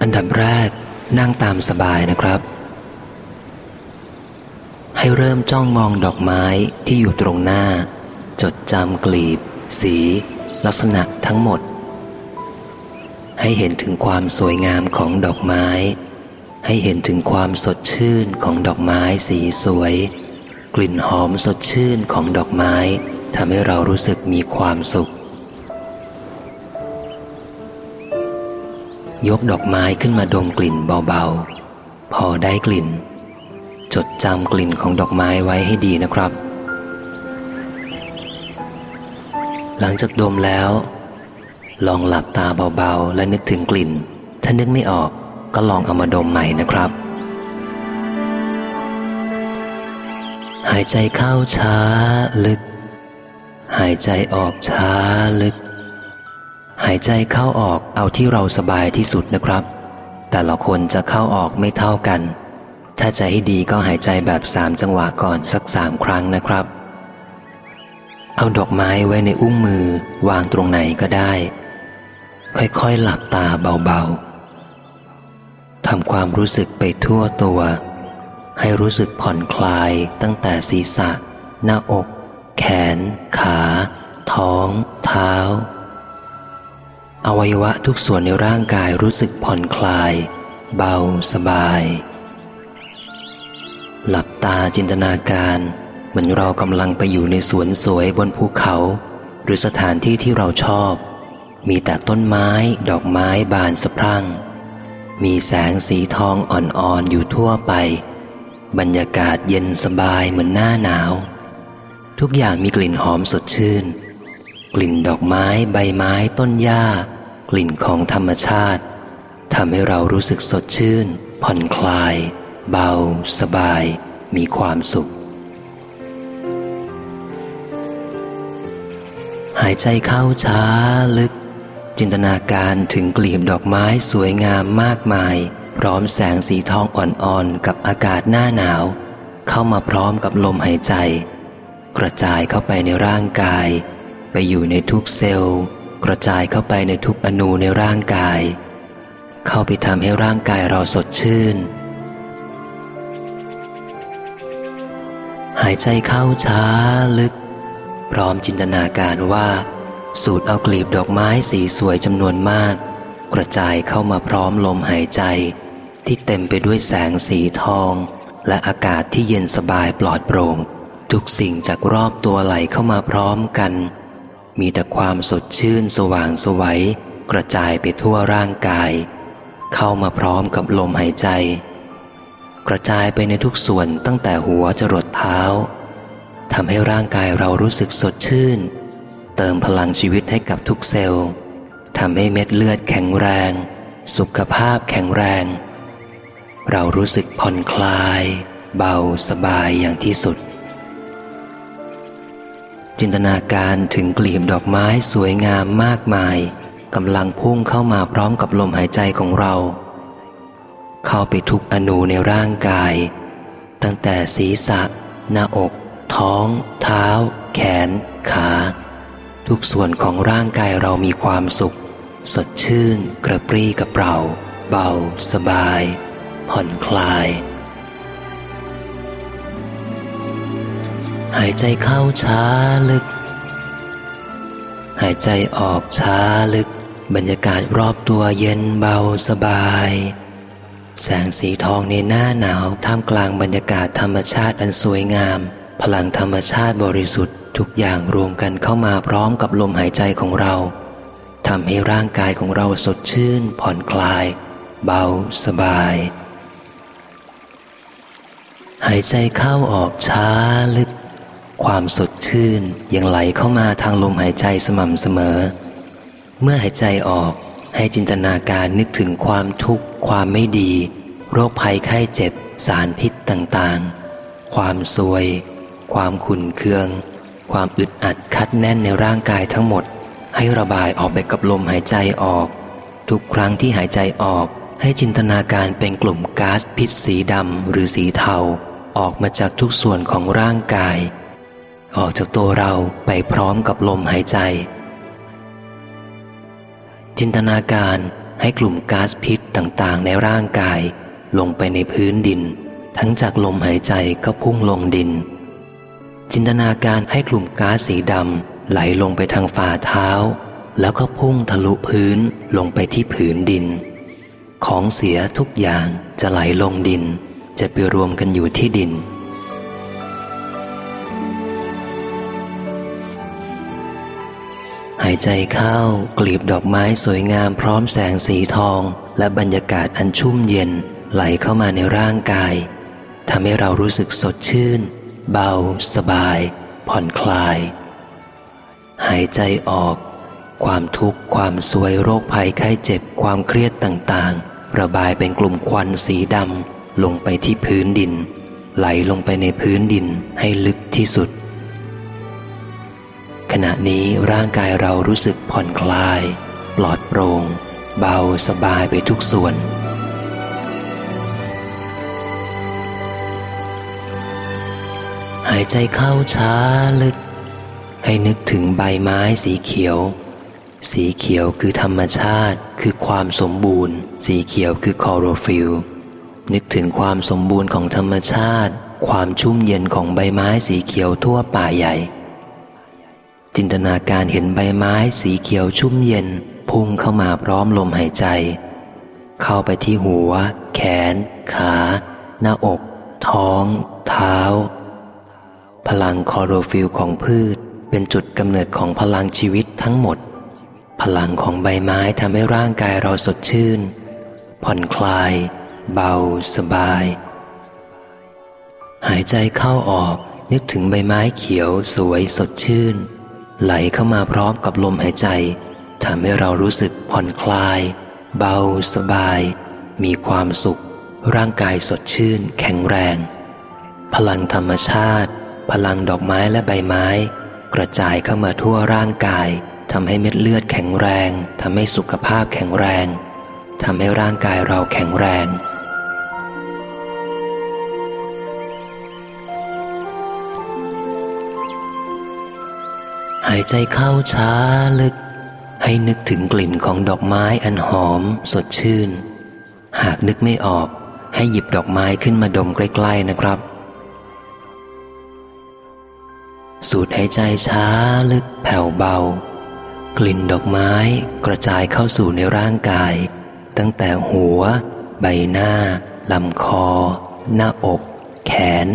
อันดับแรกนั่งตามสบายนะครับ ให้เริ่มจ้องมองดอกไม้ที่อยู่ตรงหน้า จดจำกลีบ สี ลักษณะทั้งหมด ให้เห็นถึงความสวยงามของดอกไม้ ให้เห็นถึงความสดชื่นของดอกไม้สีสวย กลิ่นหอมสดชื่นของดอกไม้ทำให้เรารู้สึกมีความสุข ยกดอกไม้ขึ้นมาดมกลิ่นเบาๆ พอได้กลิ่น จดจำกลิ่นของดอกไม้ไว้ให้ดีนะครับ หลังจากดมแล้ว ลองหลับตาเบาๆ และนึกถึงกลิ่น ถ้านึกไม่ออกก็ลองเอามาดมใหม่นะครับ หายใจเข้าช้าลึก หายใจออกช้าลึก หายใจเข้าออกเอาที่เราสบายที่สุดนะครับ แต่ละคนจะเข้าออกไม่เท่ากัน ถ้าใจให้ดีก็หายใจแบบสามจังหวะก่อนสักสามครั้งนะครับ เอาดอกไม้ไว้ในอุ้งมือวางตรงไหนก็ได้ ค่อยๆหลับตาเบาๆทำความรู้สึกไปทั่วตัว ให้รู้สึกผ่อนคลายตั้งแต่ศีรษะ หน้าอก แขน ขา ท้อง เท้า อวัยวะทุกส่วนในร่างกายรู้สึกผ่อนคลาย เบาสบาย หลับตาจินตนาการเหมือนเรากำลังไปอยู่ในสวนสวยบนภูเขา หรือสถานที่ที่เราชอบ มีแต่ต้นไม้ดอกไม้บานสะพรั่ง มีแสงสีทองอ่อนๆอยู่ทั่วไป บรรยากาศเย็นสบายเหมือนหน้าหนาว ทุกอย่างมีกลิ่นหอมสดชื่น กลิ่นดอกไม้ใบไม้ต้นหญ้า กลิ่นของธรรมชาติทำให้เรารู้สึกสดชื่น ผ่อนคลาย เบา สบาย มีความสุข หายใจเข้าช้าลึก จินตนาการถึงกลีบดอกไม้สวยงามมากมาย พร้อมแสงสีทองอ่อนๆ กับอากาศหน้าหนาว เข้ามาพร้อมกับลมหายใจ กระจายเข้าไปในร่างกาย ไปอยู่ในทุกเซลล์กระจายเข้าไปในทุกอนูในร่างกาย เข้าไปทำให้ร่างกายเราสดชื่น หายใจเข้าช้าลึก พร้อมจินตนาการว่า สูดเอากลีบดอกไม้สีสวยจำนวนมาก กระจายเข้ามาพร้อมลมหายใจ ที่เต็มไปด้วยแสงสีทอง และอากาศที่เย็นสบายปลอดโปร่งทุกสิ่งจากรอบตัวไหลเข้ามาพร้อมกัน มีแต่ความสดชื่นสว่างสวัยกระจายไปทั่วร่างกาย เข้ามาพร้อมกับลมหายใจ กระจายไปในทุกส่วนตั้งแต่หัวจรดเท้าทำให้ร่างกายเรารู้สึกสดชื่น เติมพลังชีวิตให้กับทุกเซลล์ทำให้เม็ดเลือดแข็งแรง สุขภาพแข็งแรง เรารู้สึกผ่อนคลาย เบาสบายอย่างที่สุด จินตนาการถึงกลีบดอกไม้สวยงามมากมายกำลังพุ่งเข้ามาพร้อมกับลมหายใจของเรา เข้าไปทุกอนูในร่างกาย ตั้งแต่ศีรษะ หน้าอก ท้อง เท้า แขน ขา ทุกส่วนของร่างกายเรามีความสุข สดชื่น กระปรี้กระเปร่า เบา สบาย ผ่อนคลาย หายใจเข้าช้าลึก หายใจออกช้าลึก บรรยากาศรอบตัวเย็นเบาสบาย แสงสีทองในหน้าหนาวท่ามกลางบรรยากาศธรรมชาติอันสวยงาม พลังธรรมชาติบริสุทธิ์ทุกอย่างรวมกันเข้ามาพร้อมกับลมหายใจของเราทำให้ร่างกายของเราสดชื่น ผ่อนคลาย เบาสบาย หายใจเข้าออกช้าลึก ความสดชื่นยังไหลเข้ามาทางลมหายใจสม่ำเสมอ เมื่อหายใจออกให้จินตนาการนึกถึงความทุกข์ ความไม่ดี โรคภัยไข้เจ็บ สารพิษต่างๆ ความซวย ความขุ่นเคือง ความอึดอัดคัดแน่นในร่างกายทั้งหมด ให้ระบายออกไปกับลมหายใจออก ทุกครั้งที่หายใจออก ให้จินตนาการเป็นกลุ่มก๊าซพิษสีดำหรือสีเทาออกมาจากทุกส่วนของร่างกาย ออกจากตัวเราไปพร้อมกับลมหายใจ จินตนาการให้กลุ่มก๊าซพิษต่างๆ ในร่างกาย ลงไปในพื้นดิน ทั้งจากลมหายใจก็พุ่งลงดิน จินตนาการให้กลุ่มก๊าซสีดำไหลลงไปทางฝ่าเท้า แล้วก็พุ่งทะลุพื้นลงไปที่ผืนดิน ของเสียทุกอย่างจะไหลลงดิน จะไปรวมกันอยู่ที่ดินายใจเข้ากลีบดอกไม้สวยงามพร้อมแสงสีทอง และบรรยากาศอันชุ่มเย็นไหลเข้ามาในร่างกายทำให้เรารู้สึกสดชื่น เบา สบาย ผ่อนคลาย หายใจออก ความทุกข์ความซวยโรคภัยไข้เจ็บความเครียดต่างๆ ระบายเป็นกลุ่มควันสีดำลงไปที่พื้นดิน ไหลลงไปในพื้นดินให้ลึกที่สุด ขณะนี้ร่างกายเรารู้สึกผ่อนคลาย ปลอดโปร่งเบาสบายไปทุกส่วน หายใจเข้าช้าลึก ให้นึกถึงใบไม้สีเขียว สีเขียวคือธรรมชาติคือความสมบูรณ์ สีเขียวคือคอโรฟิลนึกถึงความสมบูรณ์ของธรรมชาติ ความชุ่มเย็นของใบไม้สีเขียวทั่วป่าใหญ่ จินตนาการเห็นใบไม้สีเขียวชุ่มเย็น พุ่งเข้ามาพร้อมลมหายใจ เข้าไปที่หัว แขน ขา หน้าอก ท้อง เท้า พลังคอโรฟิลของพืชเป็นจุดกำเนิดของพลังชีวิตทั้งหมด พลังของใบไม้ทำให้ร่างกายเราสดชื่น ผ่อนคลาย เบา สบาย หายใจเข้าออกนึกถึงใบไม้เขียวสวยสดชื่น ไหลเข้ามาพร้อมกับลมหายใจทำให้เรารู้สึกผ่อนคลาย เบา สบาย มีความสุข ร่างกายสดชื่น แข็งแรง พลังธรรมชาติ พลังดอกไม้และใบไม้ กระจายเข้ามาทั่วร่างกายทำให้เม็ดเลือดแข็งแรงทำให้สุขภาพแข็งแรงทำให้ร่างกายเราแข็งแรง หายใจเข้าช้าลึก ให้นึกถึงกลิ่นของดอกไม้อันหอมสดชื่น หากนึกไม่ออกให้หยิบดอกไม้ขึ้นมาดมใกล้ๆนะครับ สูดหายใจช้าลึกแผ่วเบา กลิ่นดอกไม้กระจายเข้าสู่ในร่างกาย ตั้งแต่หัว ใบหน้าลำคอ หน้าอก แขน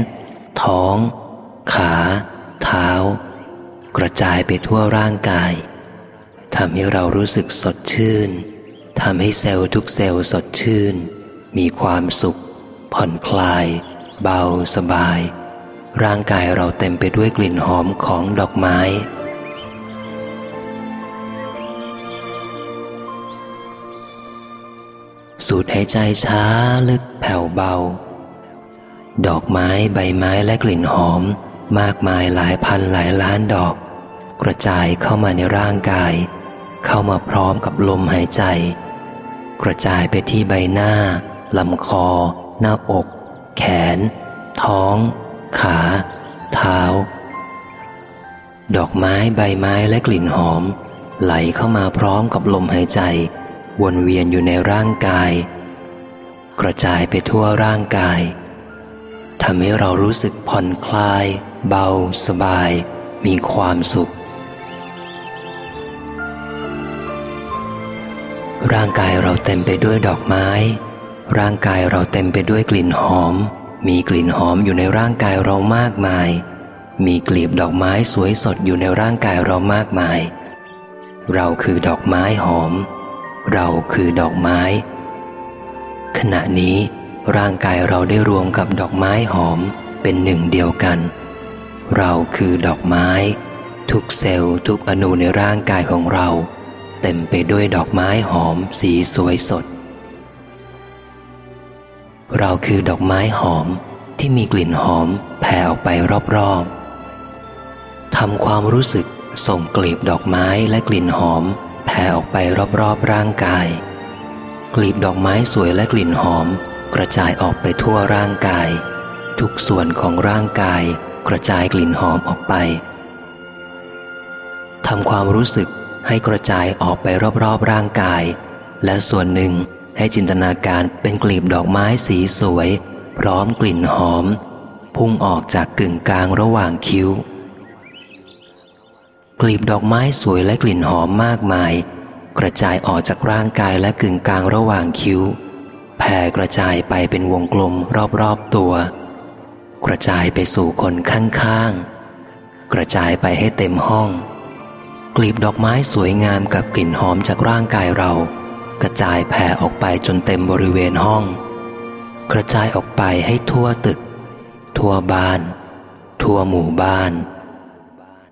ท้อง ขา เท้า กระจายไปทั่วร่างกายทำให้เรารู้สึกสดชื่นทำให้เซลล์ทุกเซลล์สดชื่น มีความสุข ผ่อนคลาย เบาสบาย ร่างกายเราเต็มไปด้วยกลิ่นหอมของดอกไม้ สูดหายใจช้าลึกแผ่วเบา ดอกไม้ใบไม้และกลิ่นหอมมากมายหลายพันหลายล้านดอก กระจายเข้ามาในร่างกาย เข้ามาพร้อมกับลมหายใจ กระจายไปที่ใบหน้าลำคอ หน้าอก แขน ท้อง ขา เท้า ดอกไม้ใบไม้และกลิ่นหอม ไหลเข้ามาพร้อมกับลมหายใจ วนเวียนอยู่ในร่างกาย กระจายไปทั่วร่างกายทำให้เรารู้สึกผ่อนคลาย เบา สบาย มีความสุข ร่างกายเราเต็มไปด้วยดอกไม้ ร่างกายเราเต็มไปด้วยกลิ่นหอม มีกลิ่นหอมอยู่ในร่างกายเรามากมาย มีกลีบดอกไม้สวยสดอยู่ในร่างกายเรามากมาย เราคือดอกไม้หอม เราคือดอกไม้ ขณะนี้ร่างกายเราได้รวมกับดอกไม้หอมเป็นหนึ่งเดียวกัน เราคือดอกไม้ ทุกเซลล์ทุกอนูในร่างกายของเรา เต็มไปด้วยดอกไม้หอมสีสวยสด เราคือดอกไม้หอมที่มีกลิ่นหอมแผ่ออกไปรอบๆทำความรู้สึกส่งกลีบดอกไม้และกลิ่นหอมแผ่ออกไปรอบๆร่างกาย กลีบดอกไม้สวยและกลิ่นหอม กระจายออกไปทั่วร่างกาย ทุกส่วนของร่างกาย กระจายกลิ่นหอมออกไปทำความรู้สึก ให้กระจายออกไปรอบๆร่างกาย และส่วนหนึ่งให้จินตนาการเป็นกลีบดอกไม้สีสวย พร้อมกลิ่นหอม พุ่งออกจากกึ่งกลางระหว่างคิ้ว กลีบดอกไม้สวยและกลิ่นหอมมากมาย กระจายออกจากร่างกายและกึ่งกลางระหว่างคิ้วแผ่กระจายไปเป็นวงกลมรอบๆตัว กระจายไปสู่คนข้างๆ กระจายไปให้เต็มห้อง กลีบดอกไม้สวยงามกับกลิ่นหอมจากร่างกายเรา กระจายแผ่ออกไปจนเต็มบริเวณห้อง กระจายออกไปให้ทั่วตึก ทั่วบ้าน ทั่วหมู่บ้าน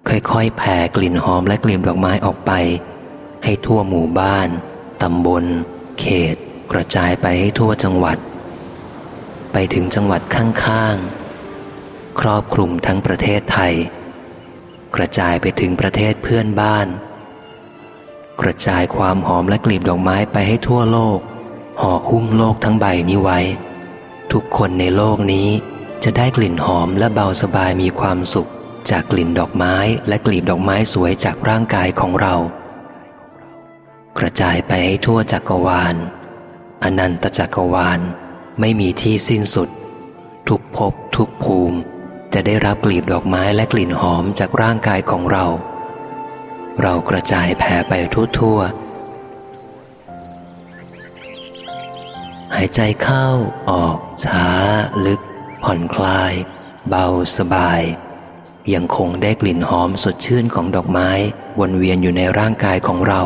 ค่อยๆ แผ่กลิ่นหอมและกลิ่นดอกไม้ออกไป ให้ทั่วหมู่บ้าน ตำบล เขต กระจายไปให้ทั่วจังหวัด ไปถึงจังหวัดข้างๆ ครอบคลุมทั้งประเทศไทย กระจายไปถึงประเทศเพื่อนบ้าน กระจายความหอมและกลีบดอกไม้ไปให้ทั่วโลกห่อหุ้มโลกทั้งใบนี้ไว้ ทุกคนในโลกนี้จะได้กลิ่นหอมและเบาสบายมีความสุข จากกลิ่นดอกไม้และกลีบดอกไม้สวยจากร่างกายของเรา กระจายไปให้ทั่วจักรวาล อนันตจักรวาล ไม่มีที่สิ้นสุด ทุกภพทุกภูมิ จะได้รับกลีบดอกไม้และกลิ่นหอมจากร่างกายของเรา เรากระจายแผ่ไปทั่วๆ หายใจเข้าออก ช้า ลึก ผ่อนคลาย เบาสบาย ยังคงได้กลิ่นหอมสดชื่นของดอกไม้วนเวียนอยู่ในร่างกายของเรา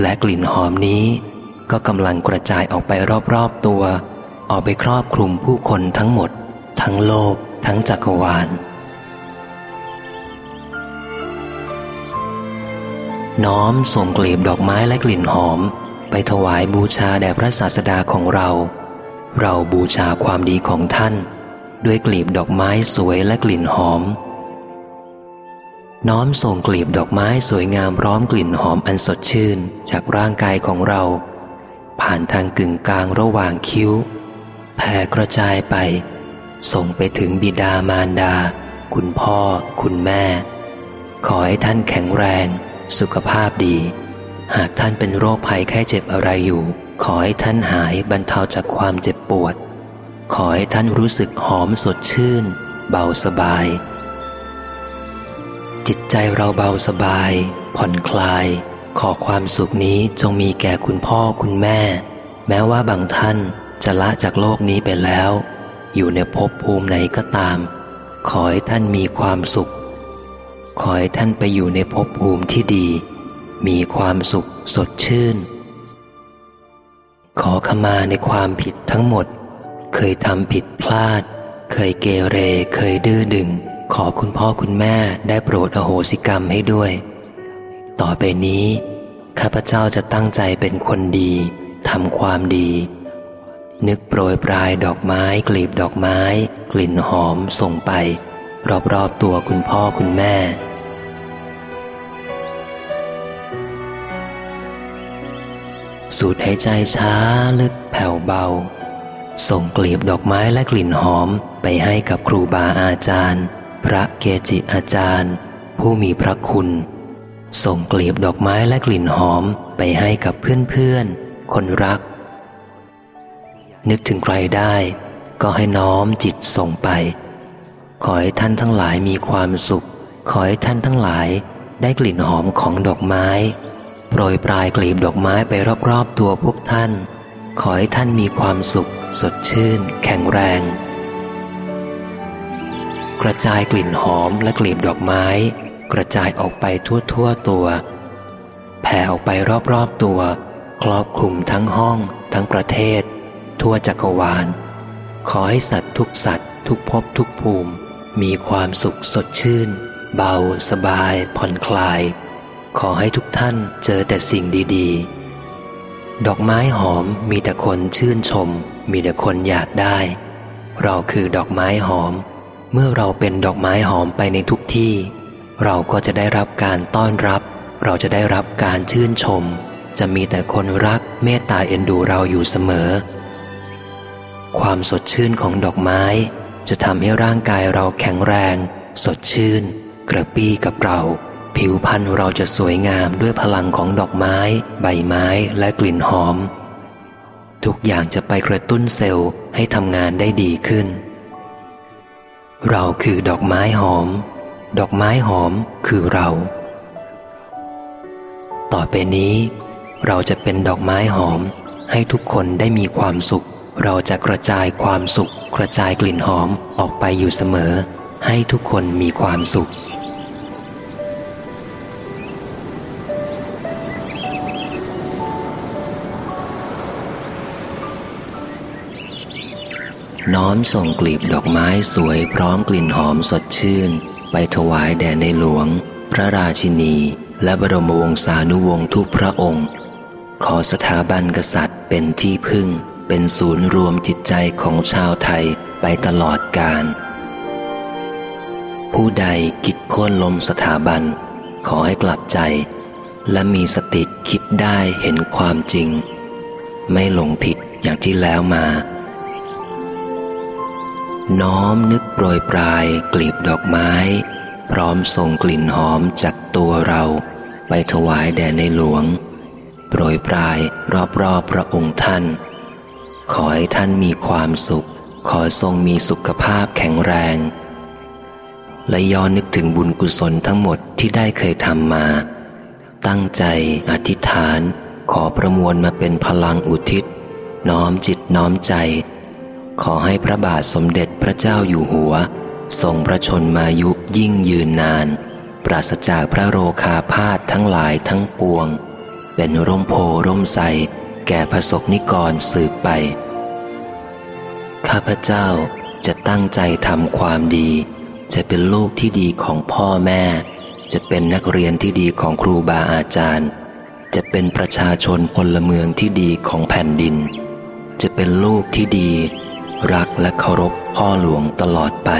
และกลิ่นหอมนี้ก็กำลังกระจายออกไปรอบๆตัว ออกไปครอบคลุมผู้คนทั้งหมด ทั้งโลก ทั้งจักรวาล น้อมส่งกลีบดอกไม้และกลิ่นหอม ไปถวายบูชาแด่พระศาสดาของเรา เราบูชาความดีของท่าน ด้วยกลีบดอกไม้สวยและกลิ่นหอม น้อมส่งกลีบดอกไม้สวยงามพร้อมกลิ่นหอมอันสดชื่นจากร่างกายของเรา ผ่านทางกึ่งกลางระหว่างคิ้วแผ่กระจายไป ส่งไปถึงบิดามารดา คุณพ่อ คุณแม่ ขอให้ท่านแข็งแรง สุขภาพดี หากท่านเป็นโรคภัยแค่เจ็บอะไรอยู่ ขอให้ท่านหายบรรเทาจากความเจ็บปวด ขอให้ท่านรู้สึกหอมสดชื่น เบาสบาย จิตใจเราเบาสบาย ผ่อนคลาย ขอความสุขนี้จงมีแก่คุณพ่อคุณแม่ แม้ว่าบางท่านจะละจากโลกนี้ไปแล้ว อยู่ในภพภูมิไหนก็ตาม ขอให้ท่านมีความสุข ขอให้ท่านไปอยู่ในภพภูมิที่ดี มีความสุขสดชื่น ขอขมาในความผิดทั้งหมด เคยทำผิดพลาด เคยเกเร เคยดื้อดึง ขอคุณพ่อคุณแม่ได้โปรดอโหสิกรรมให้ด้วย ต่อไปนี้ ข้าพเจ้าจะตั้งใจเป็นคนดีทำความดี นึกโปรยปลายดอกไม้กลีบดอกไม้ กลิ่นหอมส่งไป รอบๆตัวคุณพ่อคุณแม่ สูดหายใจช้าลึกแผ่วเบา ส่งกลีบดอกไม้และกลิ่นหอมไปให้กับครูบาอาจารย์ พระเกจิอาจารย์ ผู้มีพระคุณ ส่งกลีบดอกไม้และกลิ่นหอมไปให้กับเพื่อนๆคนรัก นึกถึงใครได้ ก็ให้น้อมจิตส่งไป ขอให้ท่านทั้งหลายมีความสุข ขอให้ท่านทั้งหลายได้กลิ่นหอมของดอกไม้ โปรยปลายกลีบดอกไม้ไปรอบๆตัวพวกท่าน ขอให้ท่านมีความสุข สดชื่น แข็งแรง กระจายกลิ่นหอมและกลีบดอกไม้ กระจายออกไปทั่วทั่วตัว แผ่ออกไปรอบๆตัว ครอบคลุมทั้งห้อง ทั้งประเทศ ทั่วจักรวาล ขอให้สัตว์ทุกสัตว์ ทุกภพทุกภูมิ มีความสุขสดชื่น เบา สบาย ผ่อนคลาย ขอให้ทุกท่านเจอแต่สิ่งดีๆ ดอกไม้หอมมีแต่คนชื่นชม มีแต่คนอยากได้ เราคือดอกไม้หอม เมื่อเราเป็นดอกไม้หอมไปในทุกที่ เราก็จะได้รับการต้อนรับ เราจะได้รับการชื่นชมจะมีแต่คนรักเมตตาเอ็นดูเราอยู่เสมอ ความสดชื่นของดอกไม้ จะทำให้ร่างกายเราแข็งแรง สดชื่น กระปี้กับเรา ผิวพรรณเราจะสวยงามด้วยพลังของดอกไม้ ใบไม้และกลิ่นหอม ทุกอย่างจะไปกระตุ้นเซลล์ให้ทำงานได้ดีขึ้น เราคือดอกไม้หอม ดอกไม้หอมคือเรา ต่อไปนี้ เราจะเป็นดอกไม้หอมให้ทุกคนได้มีความสุข เราจะกระจายความสุข กระจายกลิ่นหอมออกไปอยู่เสมอ ให้ทุกคนมีความสุข น้อมส่งกลีบดอกไม้สวยพร้อมกลิ่นหอมสดชื่น ไปถวายแด่ในหลวง พระราชินี และบรมวงศานุวงศ์ทุกพระองค์ ขอสถาบันกษัตริย์เป็นที่พึ่ง เป็นศูนย์รวมจิตใจของชาวไทยไปตลอดกาลผู้ใดกิดโค่นลมสถาบัน ขอให้กลับใจ และมีสติคิดได้เห็นความจริง ไม่หลงผิดอย่างที่แล้วมา น้อมนึกโปรยปลายกลีบดอกไม้ พร้อมส่งกลิ่นหอมจากตัวเรา ไปถวายแด่ในหลวง โปรยปลายรอบๆพระองค์ท่าน ขอให้ท่านมีความสุข ขอทรงมีสุขภาพแข็งแรง และย้อนนึกถึงบุญกุศลทั้งหมดที่ได้เคยทำมา ตั้งใจอธิษฐาน ขอประมวลมาเป็นพลังอุทิศ น้อมจิตน้อมใจ ขอให้พระบาทสมเด็จพระเจ้าอยู่หัว ทรงพระชนมายุยิ่งยืนนาน ปราศจากพระโรคาพาธทั้งหลายทั้งปวง เป็นร่มโพร่มใส แก่พระสกนิกรสืบไป ข้าพเจ้าจะตั้งใจทำความดี จะเป็นลูกที่ดีของพ่อแม่ จะเป็นนักเรียนที่ดีของครูบาอาจารย์ จะเป็นประชาชนพลเมืองที่ดีของแผ่นดิน จะเป็นลูกที่ดี รักและเคารพพ่อหลวงตลอดไป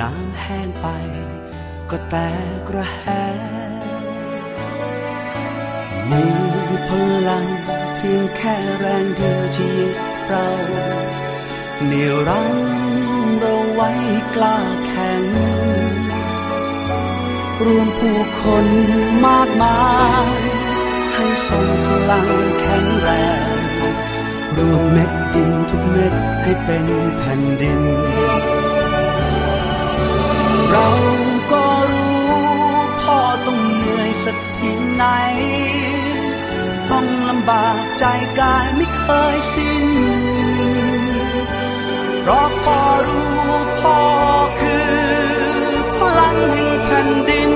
น้ำแห้งไป ก็แตกระแหงมีพลังเพียงแค่แรงเดียวที่เราเหนี่ยวรั้งเราไว้กล้าแข็ง รวมผู้คนมากมาย ให้ทรงพลังแข็งแรง รวมเม็ดดินทุกเม็ดให้เป็นแผ่นดิน เราก็รู้พ่อต้องเหนื่อยสักเพียงไหน ต้องลำบากใจกายไม่เคยสิ้นเพราะพ่อรู้พ่อคือพลังแห่งแผ่นดิน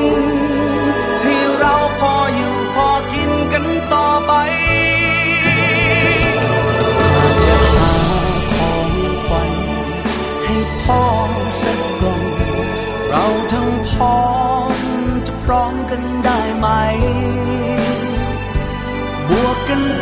ได้ไหมบวกกันเป็น